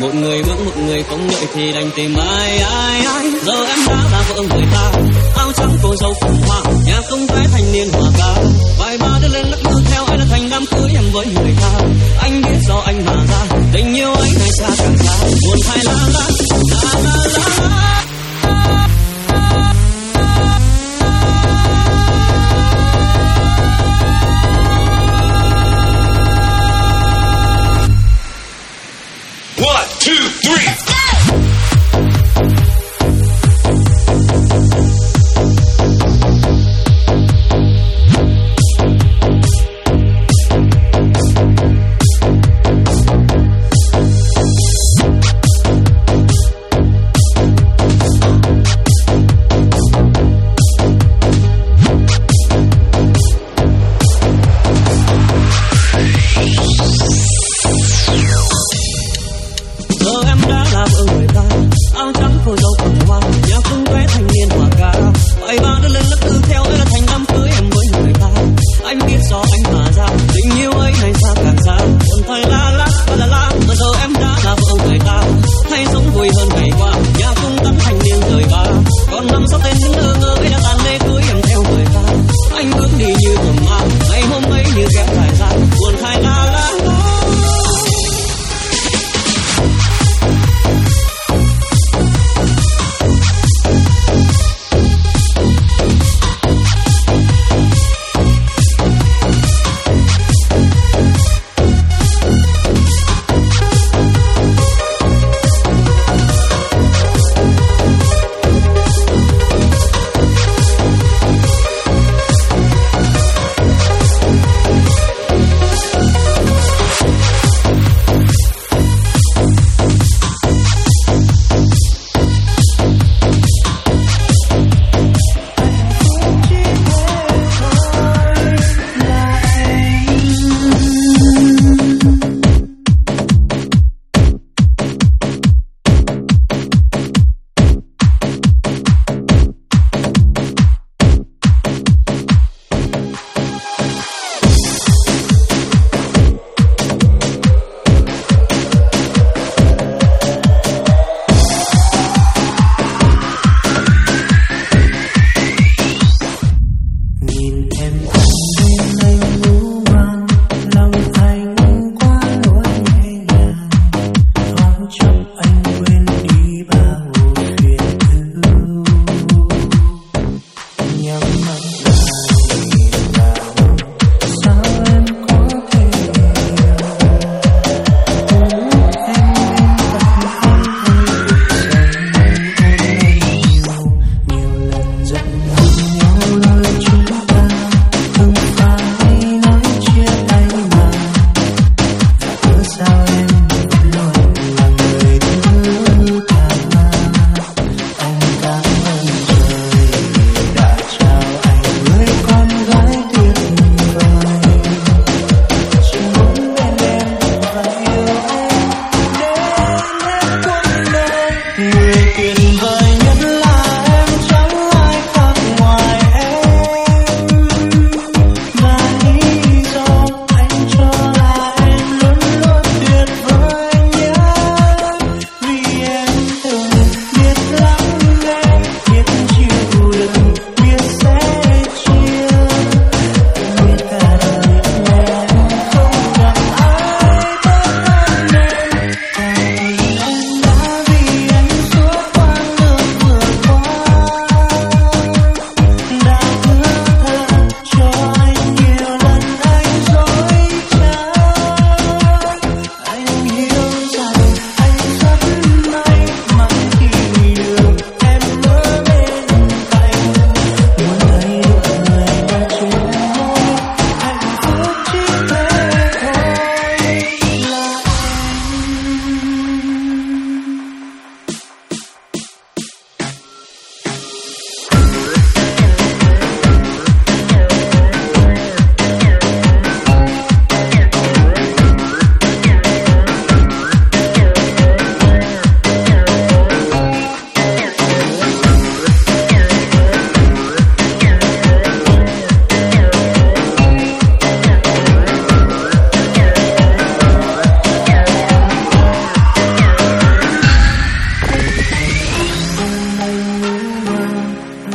một người vững một người không đợi thì đành tìm ai ai ai. Giờ em đã là vợ người ta. Áo trắng cô dâu phồn hoa, nhà công vẽ thanh niên hòa ca vài ba đứa lên lắc lư theo ai là thành đám cưới em với người ta. Anh biết do anh mà ra, tình yêu anh ngày xa càng xa. Buồn thay lá lá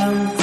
down.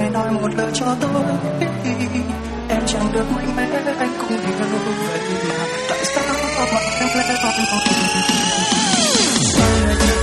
hãy nói một lời cho tôi. Em chẳng được mạnh mẽ, anh cũng hiểu vậy. Mà tại sao mặt em lại vàng sao lại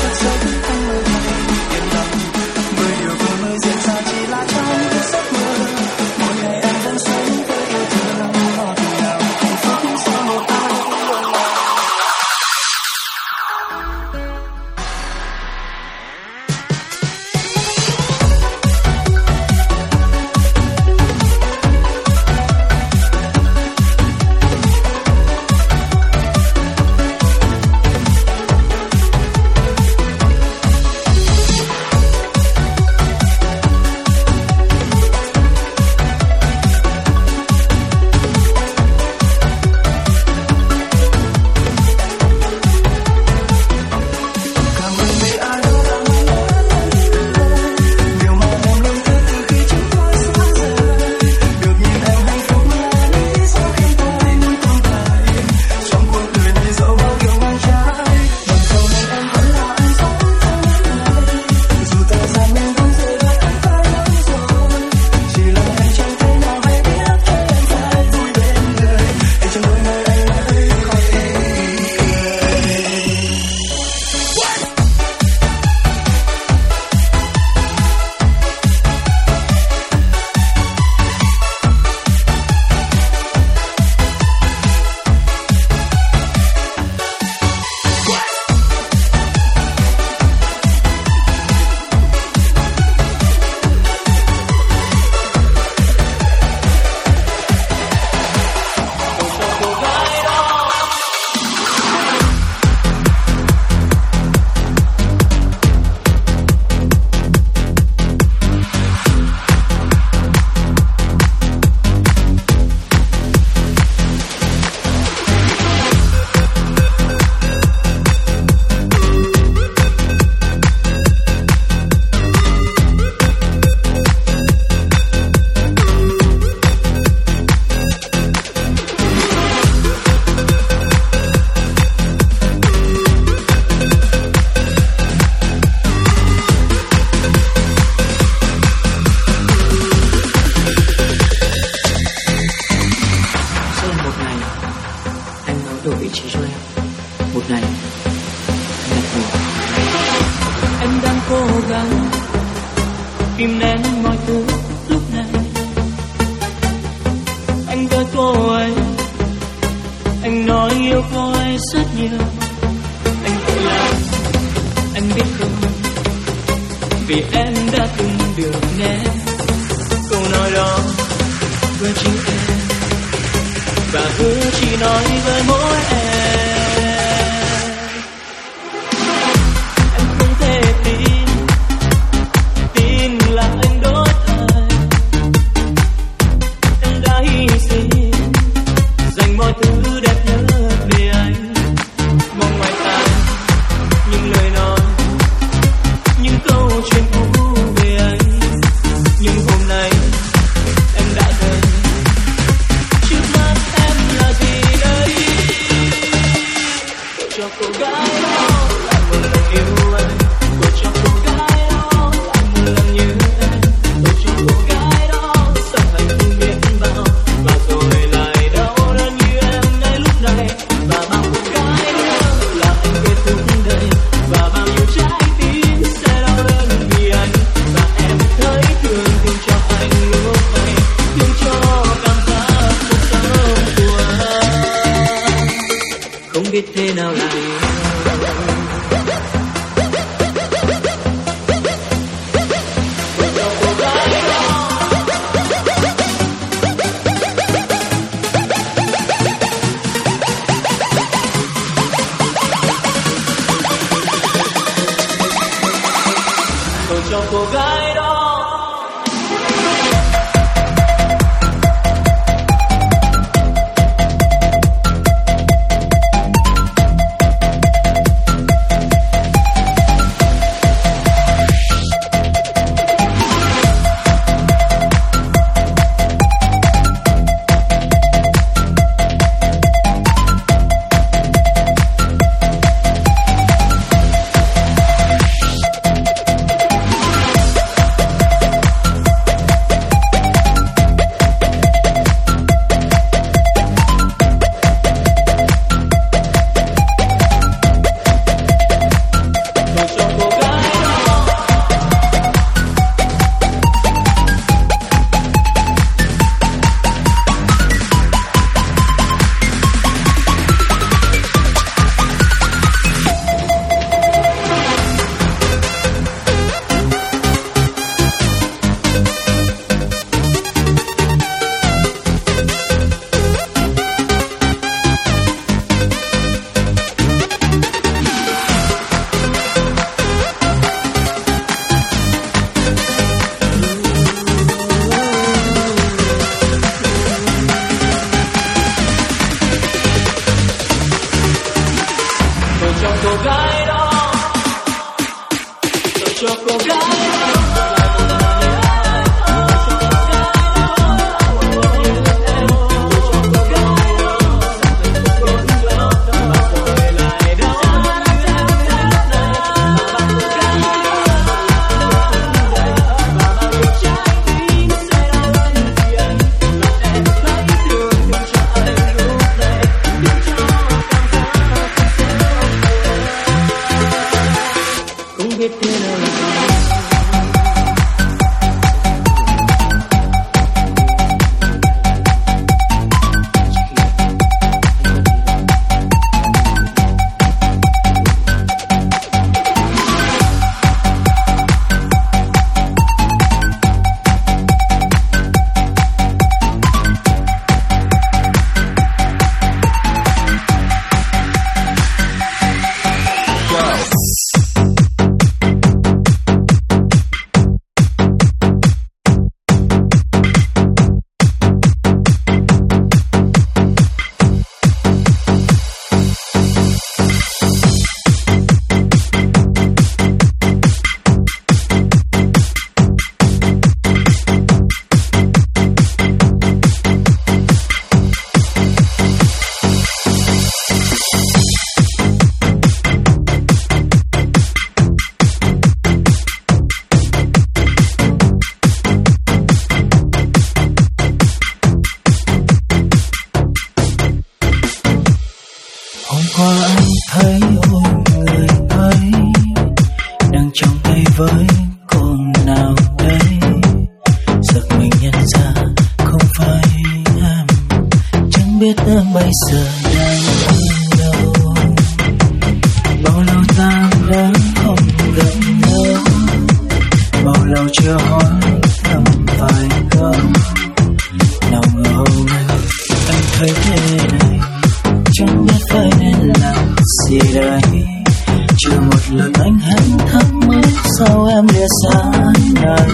này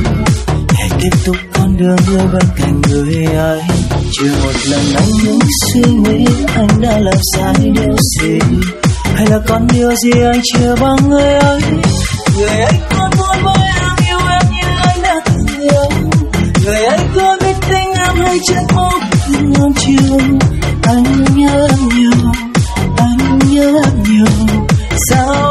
hãy tiếp tục con đường yêu bên cạnh người ấy chưa một lần anh những suy nghĩ, anh đã làm sai điều gì? Hay là còn điều gì anh chưa bằng người ấy người ấy có muốn với em yêu em như anh đã từng yêu. Người ấy có biết tình em hay chưa móc từng non chiều anh nhớ em nhiều, anh nhớ em nhiều. Sao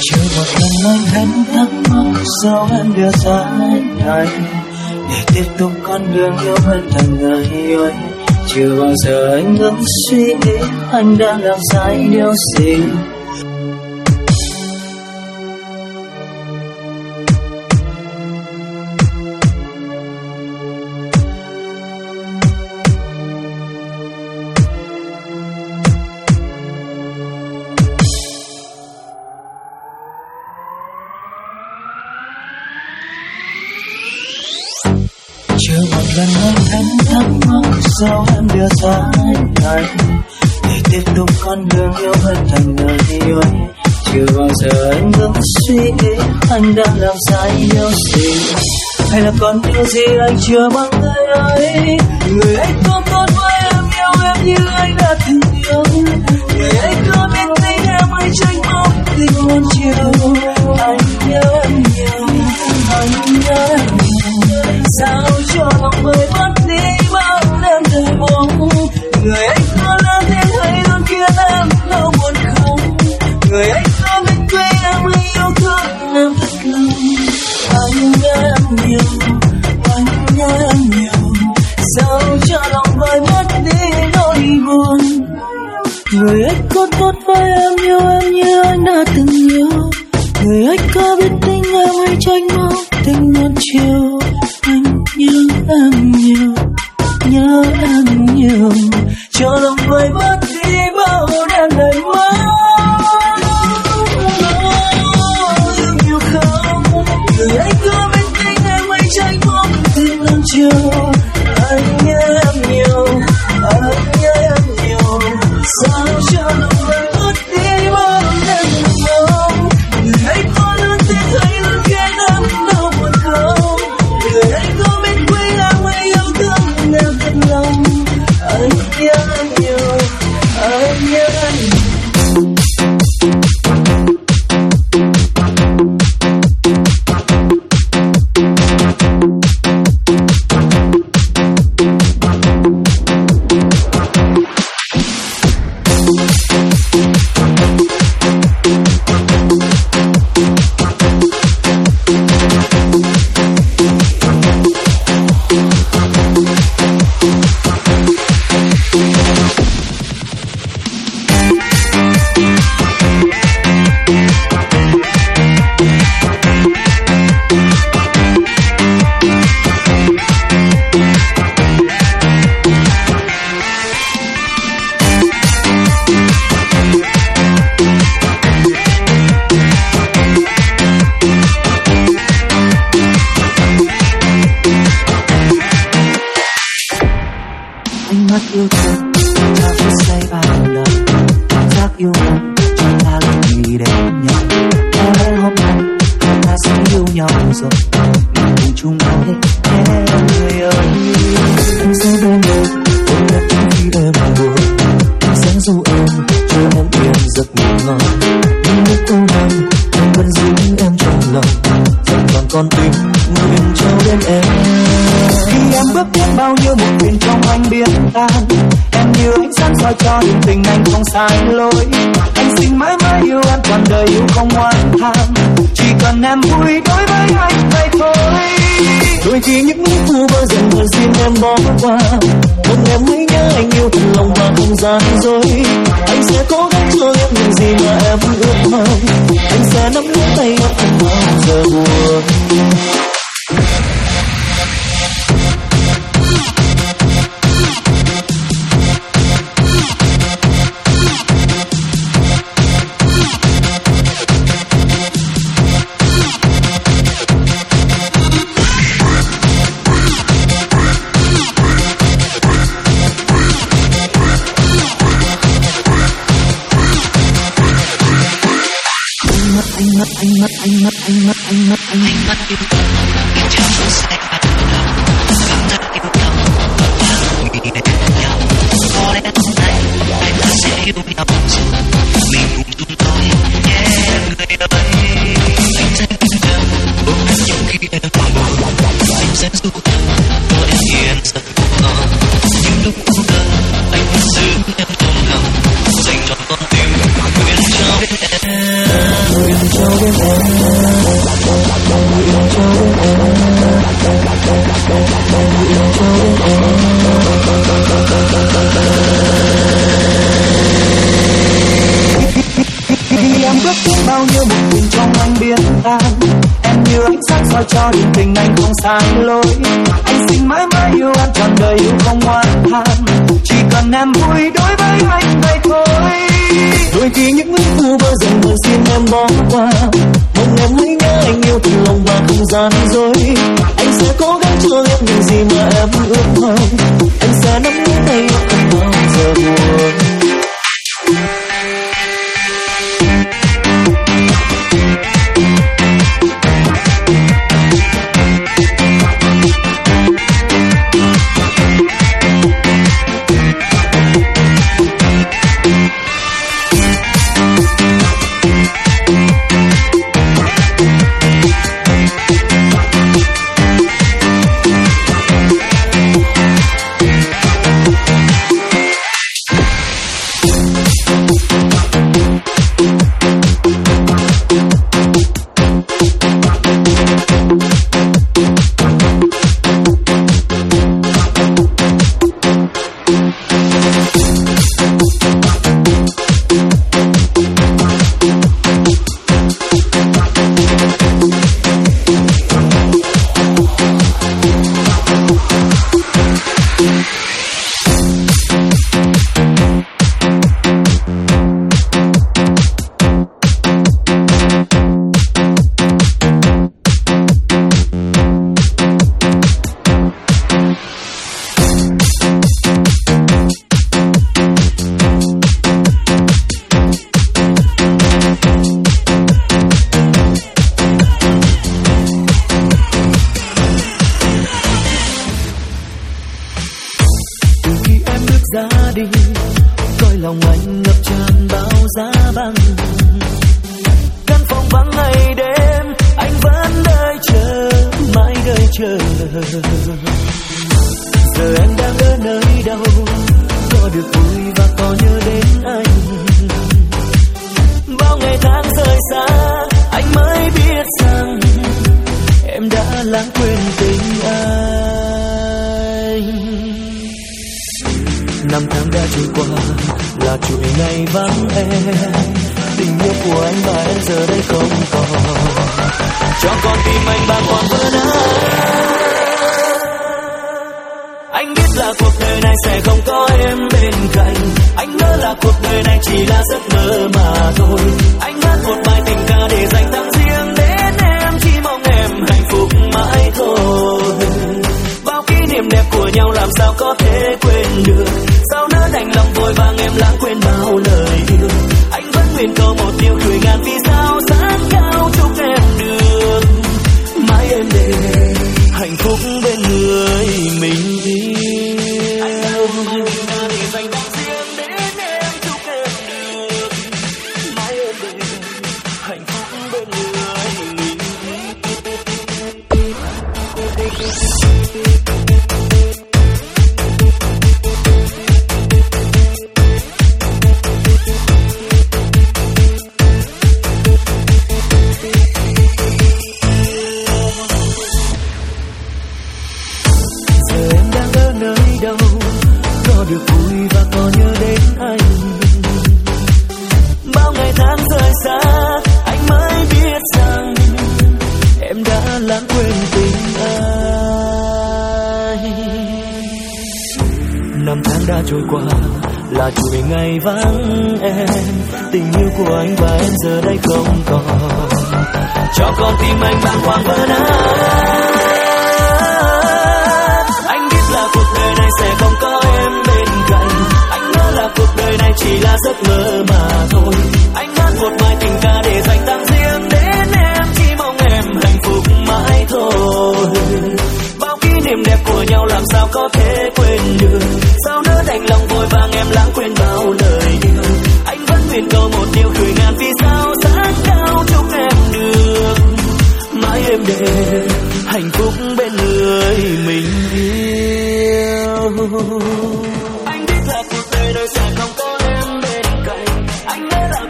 chưa một lần anh hẹn thắc mắc sao em đưa ra này. Để tiếp tục con đường yêu bên thằng người ơi chưa bao giờ anh ngừng suy nghĩ, anh đang làm sai điều gì? Em đưa để tiếp tục con đường yêu hơn thành người yêu ấy chưa bao giờ anh ngừng suy nghĩ, anh đã làm sai điều gì? Hay là còn điều gì anh chưa bằng người ấy người ấy có tốt với em, yêu em như anh đã từng yêu. Người ấy có biết tình em hay tranh mong tình hôn chiều. Anh nhớ em nhiều, anh nhớ em nhiều. Sao cho lòng người mất người ấy có lớn thế hay luôn khiến em đau buồn không? Người ấy có biết quê em hay yêu thương em thật lòng. Anh nhớ em nhiều anh nhớ em nhiều. Sao cho lòng vơi mất đi nỗi buồn? Người ấy có tốt với em yêu em như anh đã từng yêu. Người ấy có biết tình em hay tranh mong tình muôn chiều. Chờ cho lòng vơi mất bao nhau rồi mình cùng chung hết nhé người ơi anh sẽ bên em ôm nhặt những khi em buồn anh sẽ du em cho em yên giấc ngủ ngon những lúc cô đơn anh vẫn giữ em trong lòng vẫn còn con tim người bên bên em khi em bước tiến bao nhiêu một quyền trong anh biết tan em như ánh sáng soi cho tình anh không sai lối anh xin mãi mãi yêu em, toàn đời yêu không oan tham. Chỉ cần em vui đối với anh vậy thôi. Đôi khi những nỗi vu vơ dần mơ riêng em bỏ qua. Một em mới nhớ anh yêu thật lòng và không gian rồi anh sẽ cố gắng cho em những gì mà em ước mơ. Anh sẽ nắm lấy tay em không bao giờ buồn cũng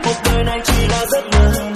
cuộc đời này chỉ là giấc mơ.